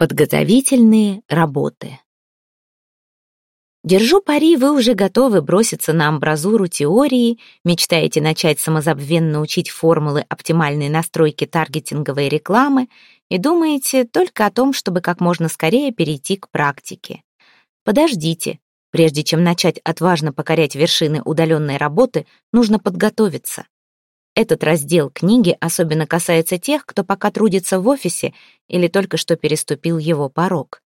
Подготовительные работы. Держу пари, вы уже готовы броситься на амбразуру теории, мечтаете начать самозабвенно учить формулы оптимальной настройки таргетинговой рекламы и думаете только о том, чтобы как можно скорее перейти к практике. Подождите. Прежде чем начать отважно покорять вершины удаленной работы, нужно подготовиться. Этот раздел книги особенно касается тех, кто пока трудится в офисе или только что переступил его порог.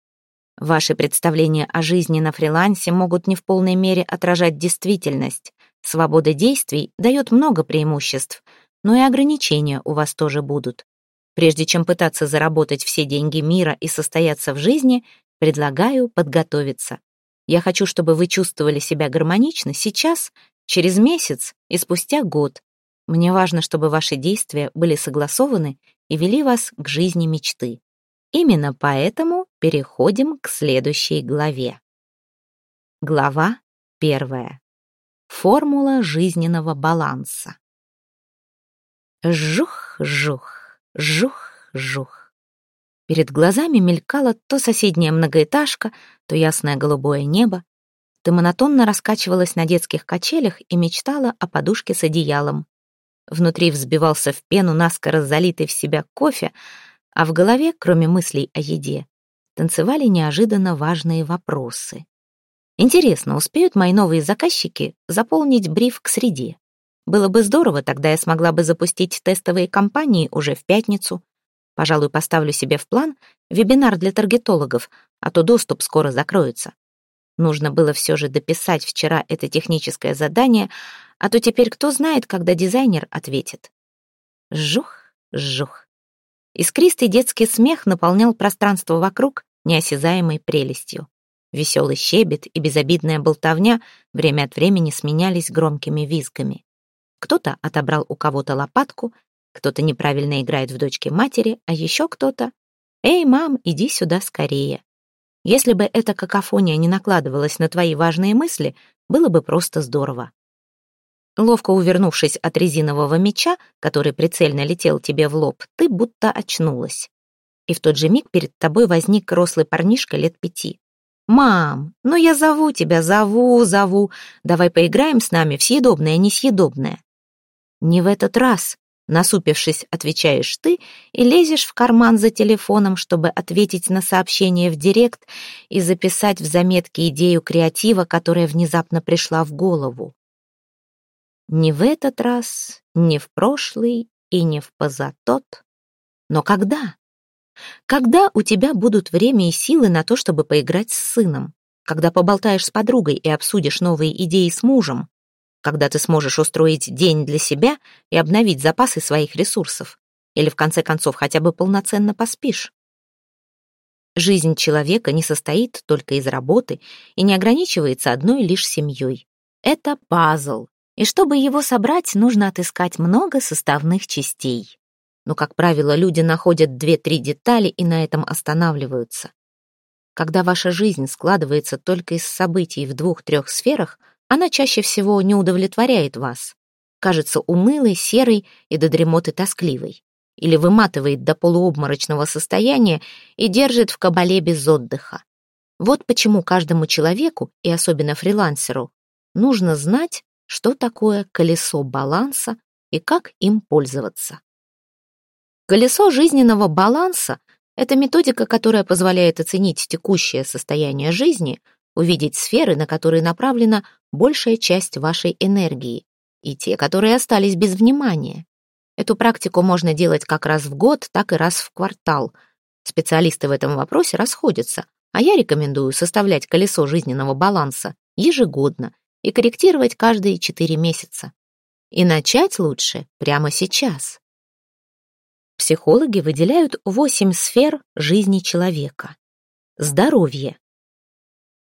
Ваши представления о жизни на фрилансе могут не в полной мере отражать действительность. Свобода действий дает много преимуществ, но и ограничения у вас тоже будут. Прежде чем пытаться заработать все деньги мира и состояться в жизни, предлагаю подготовиться. Я хочу, чтобы вы чувствовали себя гармонично сейчас, через месяц и спустя год, мне важно, чтобы ваши действия были согласованы и вели вас к жизни мечты. Именно поэтому переходим к следующей главе. Глава первая. Формула жизненного баланса. Жух, жух, жух, жух. Перед глазами мелькала то соседняя многоэтажка, то ясное голубое небо. Ты монотонно раскачивалась на детских качелях и мечтала о подушке с одеялом. Внутри взбивался в пену наскоро залитый в себя кофе, а в голове, кроме мыслей о еде, танцевали неожиданно важные вопросы. Интересно, успеют мои новые заказчики заполнить бриф к среде? Было бы здорово, тогда я смогла бы запустить тестовые кампании уже в пятницу. Пожалуй, поставлю себе в план вебинар для таргетологов, а то доступ скоро закроется. Нужно было все же дописать вчера это техническое задание, а то теперь кто знает, когда дизайнер ответит. Жух, жух. Искристый детский смех наполнял пространство вокруг неосязаемой прелестью. Веселый щебет и безобидная болтовня время от времени сменялись громкими визгами. Кто-то отобрал у кого-то лопатку, кто-то неправильно играет в дочке матери, а еще кто-то «Эй, мам, иди сюда скорее». Если бы эта какофония не накладывалась на твои важные мысли, было бы просто здорово. Ловко увернувшись от резинового меча, который прицельно летел тебе в лоб, ты будто очнулась. И в тот же миг перед тобой возник рослый парнишка лет пяти. «Мам, ну я зову тебя, зову, зову. Давай поиграем с нами в съедобное, несъедобное». «Не в этот раз», Насупившись, отвечаешь ты и лезешь в карман за телефоном, чтобы ответить на сообщение в директ и записать в заметке идею креатива, которая внезапно пришла в голову. Не в этот раз, не в прошлый и не в позатот. Но когда? Когда у тебя будут время и силы на то, чтобы поиграть с сыном? Когда поболтаешь с подругой и обсудишь новые идеи с мужем? Когда ты сможешь устроить день для себя и обновить запасы своих ресурсов. Или, в конце концов, хотя бы полноценно поспишь. Жизнь человека не состоит только из работы и не ограничивается одной лишь семьей. Это пазл, и чтобы его собрать, нужно отыскать много составных частей. Но, как правило, люди находят две-три детали и на этом останавливаются. Когда ваша жизнь складывается только из событий в двух-трех сферах – она чаще всего не удовлетворяет вас. Кажется унылой, серой и до дремоты тоскливой. Или выматывает до полуобморочного состояния и держит в кабале без отдыха. Вот почему каждому человеку, и особенно фрилансеру, нужно знать, что такое колесо баланса и как им пользоваться. Колесо жизненного баланса — это методика, которая позволяет оценить текущее состояние жизни — увидеть сферы, на которые направлена большая часть вашей энергии, и те, которые остались без внимания. Эту практику можно делать как раз в год, так и раз в квартал. Специалисты в этом вопросе расходятся, а я рекомендую составлять колесо жизненного баланса ежегодно и корректировать каждые 4 месяца. И начать лучше прямо сейчас. Психологи выделяют 8 сфер жизни человека. Здоровье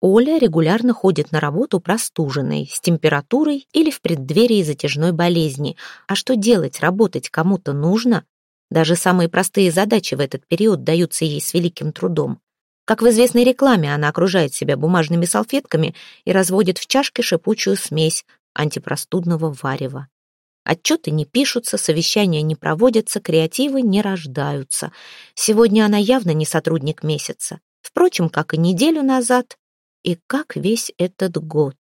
Оля регулярно ходит на работу простуженной, с температурой или в преддверии затяжной болезни. А что делать, работать кому-то нужно? Даже самые простые задачи в этот период даются ей с великим трудом. Как в известной рекламе, она окружает себя бумажными салфетками и разводит в чашке шипучую смесь антипростудного варева. Отчеты не пишутся, совещания не проводятся, креативы не рождаются. Сегодня она явно не сотрудник месяца. Впрочем, как и неделю назад, и как весь этот год.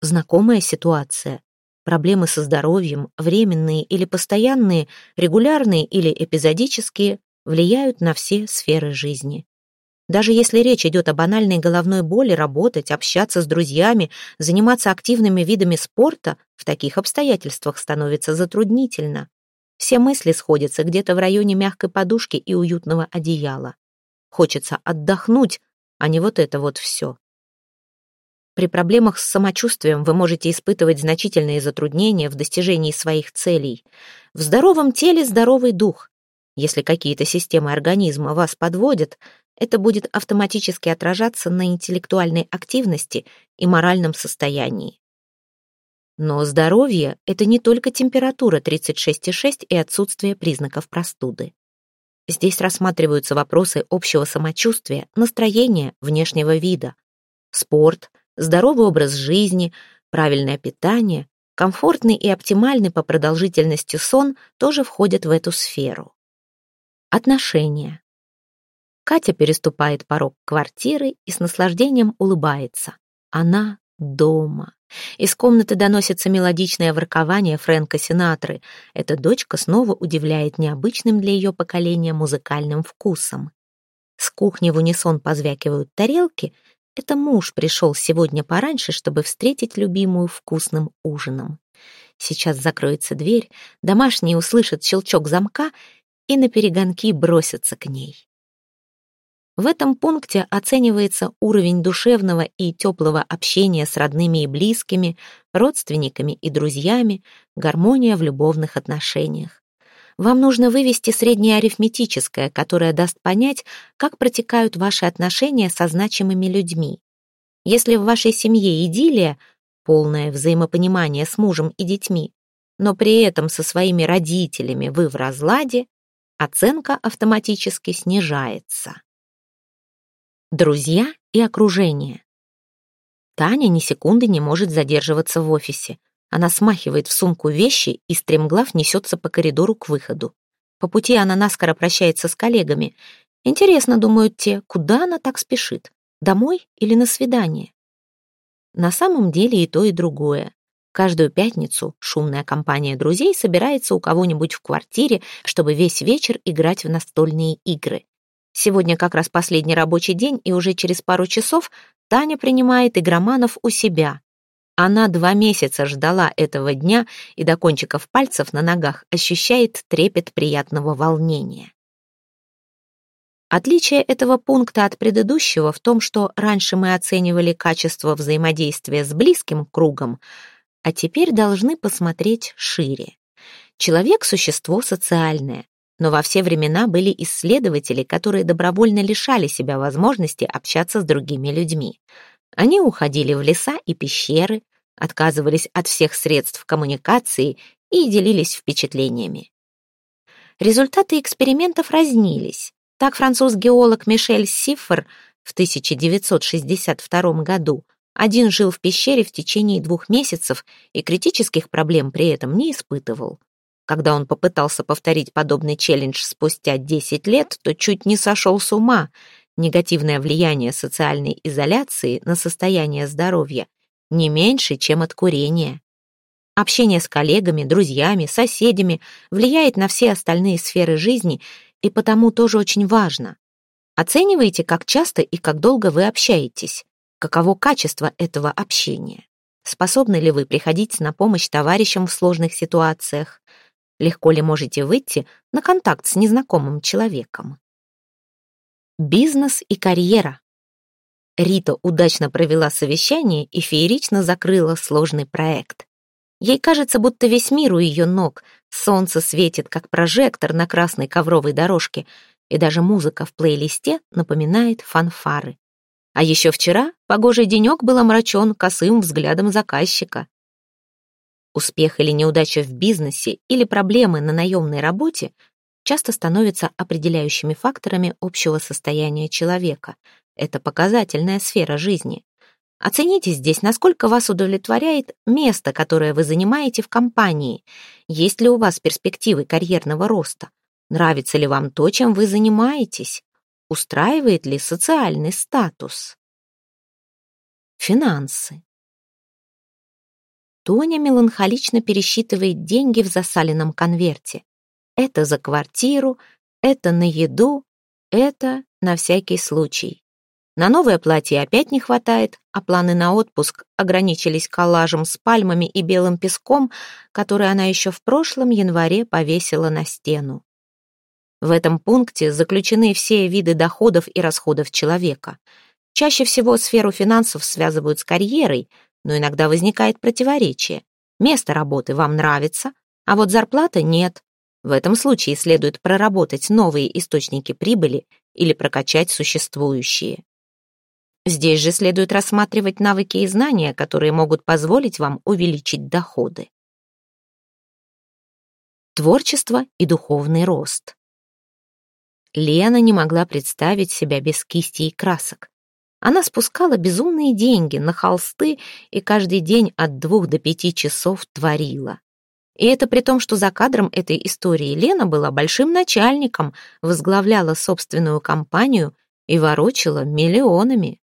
Знакомая ситуация. Проблемы со здоровьем, временные или постоянные, регулярные или эпизодические, влияют на все сферы жизни. Даже если речь идет о банальной головной боли, работать, общаться с друзьями, заниматься активными видами спорта, в таких обстоятельствах становится затруднительно. Все мысли сходятся где-то в районе мягкой подушки и уютного одеяла. Хочется отдохнуть, а не вот это вот все. При проблемах с самочувствием вы можете испытывать значительные затруднения в достижении своих целей. В здоровом теле здоровый дух. Если какие-то системы организма вас подводят, это будет автоматически отражаться на интеллектуальной активности и моральном состоянии. Но здоровье — это не только температура 36,6 и отсутствие признаков простуды. Здесь рассматриваются вопросы общего самочувствия, настроения, внешнего вида. Спорт, здоровый образ жизни, правильное питание, комфортный и оптимальный по продолжительности сон тоже входят в эту сферу. Отношения. Катя переступает порог квартиры и с наслаждением улыбается. Она дома. Из комнаты доносится мелодичное воркование Фрэнка Синатры. Эта дочка снова удивляет необычным для ее поколения музыкальным вкусом. С кухни в унисон позвякивают тарелки. Это муж пришел сегодня пораньше, чтобы встретить любимую вкусным ужином. Сейчас закроется дверь, домашние услышат щелчок замка и на перегонки бросятся к ней. В этом пункте оценивается уровень душевного и теплого общения с родными и близкими, родственниками и друзьями, гармония в любовных отношениях. Вам нужно вывести среднее арифметическое, которое даст понять, как протекают ваши отношения со значимыми людьми. Если в вашей семье идиллия, полное взаимопонимание с мужем и детьми, но при этом со своими родителями вы в разладе, оценка автоматически снижается. Друзья и окружение. Таня ни секунды не может задерживаться в офисе. Она смахивает в сумку вещи и стремглав несется по коридору к выходу. По пути она наскоро прощается с коллегами. Интересно, думают те, куда она так спешит? Домой или на свидание? На самом деле и то, и другое. Каждую пятницу шумная компания друзей собирается у кого-нибудь в квартире, чтобы весь вечер играть в настольные игры. Сегодня как раз последний рабочий день, и уже через пару часов Таня принимает игроманов у себя. Она два месяца ждала этого дня и до кончиков пальцев на ногах ощущает трепет приятного волнения. Отличие этого пункта от предыдущего в том, что раньше мы оценивали качество взаимодействия с близким кругом, а теперь должны посмотреть шире. Человек — существо социальное. Но во все времена были исследователи, которые добровольно лишали себя возможности общаться с другими людьми. Они уходили в леса и пещеры, отказывались от всех средств коммуникации и делились впечатлениями. Результаты экспериментов разнились. Так француз-геолог Мишель Сиффер в 1962 году один жил в пещере в течение двух месяцев и критических проблем при этом не испытывал. Когда он попытался повторить подобный челлендж спустя 10 лет, то чуть не сошел с ума. Негативное влияние социальной изоляции на состояние здоровья не меньше, чем от курения. Общение с коллегами, друзьями, соседями влияет на все остальные сферы жизни и потому тоже очень важно. Оценивайте, как часто и как долго вы общаетесь, каково качество этого общения. Способны ли вы приходить на помощь товарищам в сложных ситуациях? Легко ли можете выйти на контакт с незнакомым человеком? Бизнес и карьера. Рита удачно провела совещание и феерично закрыла сложный проект. Ей кажется, будто весь мир у ее ног. Солнце светит, как прожектор на красной ковровой дорожке, и даже музыка в плейлисте напоминает фанфары. А еще вчера погожий денек был омрачен косым взглядом заказчика. Успех или неудача в бизнесе или проблемы на наемной работе часто становятся определяющими факторами общего состояния человека. Это показательная сфера жизни. Оцените здесь, насколько вас удовлетворяет место, которое вы занимаете в компании. Есть ли у вас перспективы карьерного роста? Нравится ли вам то, чем вы занимаетесь? Устраивает ли социальный статус? Финансы. Тоня меланхолично пересчитывает деньги в засаленном конверте. Это за квартиру, это на еду, это на всякий случай. На новое платье опять не хватает, а планы на отпуск ограничились коллажем с пальмами и белым песком, который она еще в прошлом январе повесила на стену. В этом пункте заключены все виды доходов и расходов человека. Чаще всего сферу финансов связывают с карьерой, но иногда возникает противоречие. Место работы вам нравится, а вот зарплата нет. В этом случае следует проработать новые источники прибыли или прокачать существующие. Здесь же следует рассматривать навыки и знания, которые могут позволить вам увеличить доходы. Творчество и духовный рост. Лена не могла представить себя без кисти и красок. Она спускала безумные деньги на холсты и каждый день от двух до пяти часов творила. И это при том, что за кадром этой истории Лена была большим начальником, возглавляла собственную компанию и ворочала миллионами.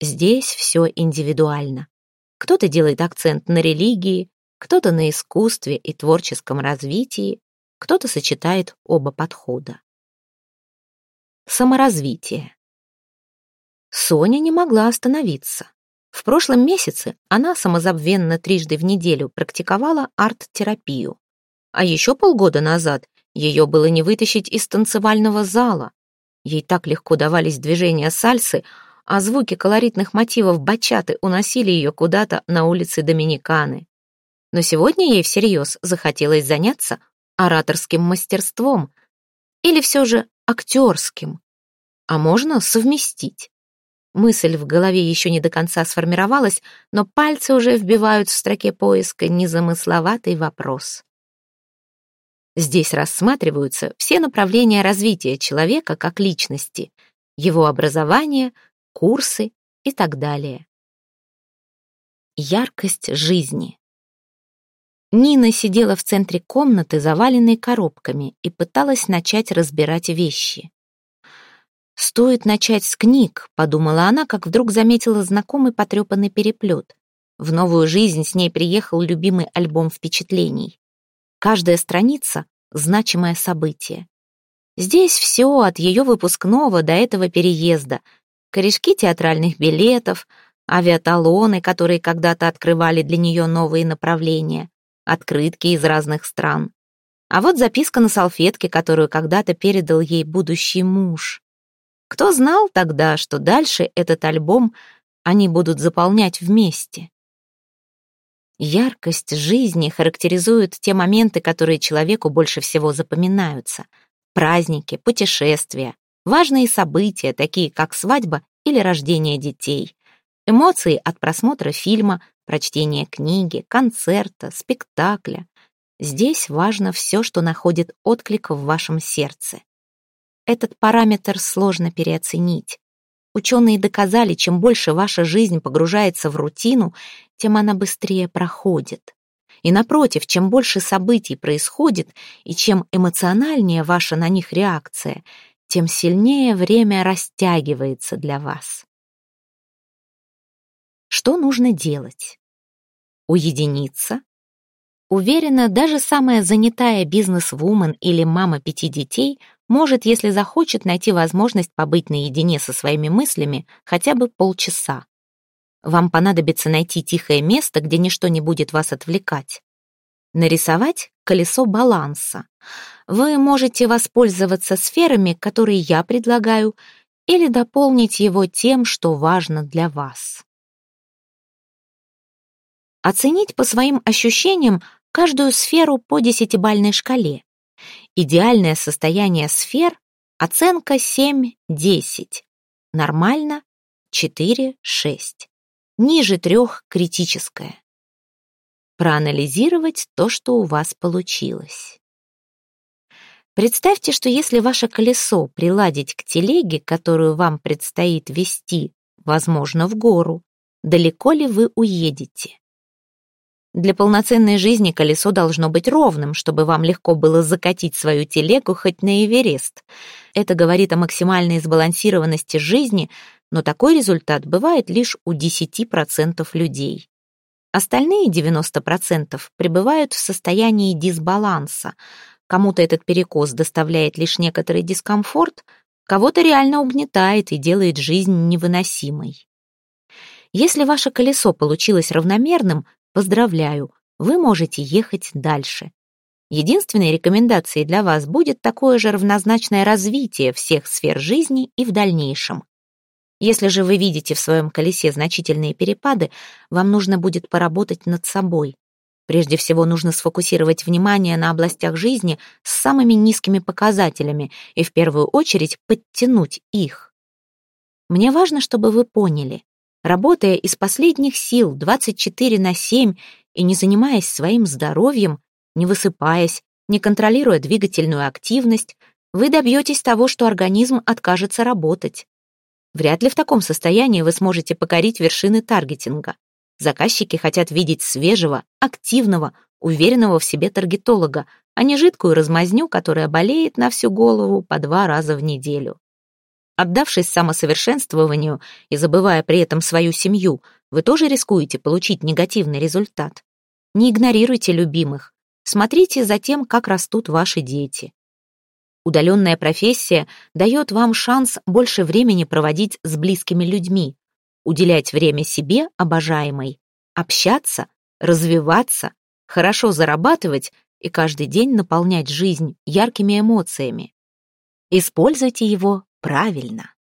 Здесь все индивидуально. Кто-то делает акцент на религии, кто-то на искусстве и творческом развитии, кто-то сочетает оба подхода. Саморазвитие. Соня не могла остановиться. В прошлом месяце она самозабвенно трижды в неделю практиковала арт-терапию. А еще полгода назад ее было не вытащить из танцевального зала. Ей так легко давались движения сальсы, а звуки колоритных мотивов бачаты уносили ее куда-то на улице Доминиканы. Но сегодня ей всерьез захотелось заняться ораторским мастерством или все же актерским. А можно совместить. Мысль в голове еще не до конца сформировалась, но пальцы уже вбивают в строке поиска незамысловатый вопрос. Здесь рассматриваются все направления развития человека как личности, его образование, курсы и так далее. Яркость жизни. Нина сидела в центре комнаты, заваленной коробками, и пыталась начать разбирать вещи. «Стоит начать с книг», — подумала она, как вдруг заметила знакомый потрепанный переплет. В новую жизнь с ней приехал любимый альбом впечатлений. Каждая страница — значимое событие. Здесь все от ее выпускного до этого переезда. Корешки театральных билетов, авиаталоны, которые когда-то открывали для нее новые направления, открытки из разных стран. А вот записка на салфетке, которую когда-то передал ей будущий муж. Кто знал тогда, что дальше этот альбом они будут заполнять вместе? Яркость жизни характеризует те моменты, которые человеку больше всего запоминаются. Праздники, путешествия, важные события, такие как свадьба или рождение детей. Эмоции от просмотра фильма, прочтения книги, концерта, спектакля. Здесь важно все, что находит отклик в вашем сердце. Этот параметр сложно переоценить. Ученые доказали, чем больше ваша жизнь погружается в рутину, тем она быстрее проходит. И напротив, чем больше событий происходит, и чем эмоциональнее ваша на них реакция, тем сильнее время растягивается для вас. Что нужно делать? Уединиться, Уверена, даже самая занятая бизнес-вумен или мама пяти детей может, если захочет, найти возможность побыть наедине со своими мыслями хотя бы полчаса. Вам понадобится найти тихое место, где ничто не будет вас отвлекать. Нарисовать колесо баланса. Вы можете воспользоваться сферами, которые я предлагаю, или дополнить его тем, что важно для вас. Оценить по своим ощущениям каждую сферу по десятибальной шкале. Идеальное состояние сфер — оценка 7-10. Нормально — 4-6. Ниже трех — критическое. Проанализировать то, что у вас получилось. Представьте, что если ваше колесо приладить к телеге, которую вам предстоит вести возможно, в гору. Далеко ли вы уедете? Для полноценной жизни колесо должно быть ровным, чтобы вам легко было закатить свою телегу хоть на Эверест. Это говорит о максимальной сбалансированности жизни, но такой результат бывает лишь у 10% людей. Остальные 90% пребывают в состоянии дисбаланса. Кому-то этот перекос доставляет лишь некоторый дискомфорт, кого-то реально угнетает и делает жизнь невыносимой. Если ваше колесо получилось равномерным, поздравляю, вы можете ехать дальше. Единственной рекомендацией для вас будет такое же равнозначное развитие всех сфер жизни и в дальнейшем. Если же вы видите в своем колесе значительные перепады, вам нужно будет поработать над собой. Прежде всего нужно сфокусировать внимание на областях жизни с самыми низкими показателями и в первую очередь подтянуть их. Мне важно, чтобы вы поняли, работая из последних сил 24 на 7 и не занимаясь своим здоровьем, не высыпаясь, не контролируя двигательную активность, вы добьетесь того, что организм откажется работать. Вряд ли в таком состоянии вы сможете покорить вершины таргетинга. Заказчики хотят видеть свежего, активного, уверенного в себе таргетолога, а не жидкую размазню, которая болеет на всю голову по два раза в неделю. Отдавшись самосовершенствованию и забывая при этом свою семью, вы тоже рискуете получить негативный результат. Не игнорируйте любимых. Смотрите за тем, как растут ваши дети. Удаленная профессия дает вам шанс больше времени проводить с близкими людьми, уделять время себе, обожаемой, общаться, развиваться, хорошо зарабатывать и каждый день наполнять жизнь яркими эмоциями. Используйте его правильно.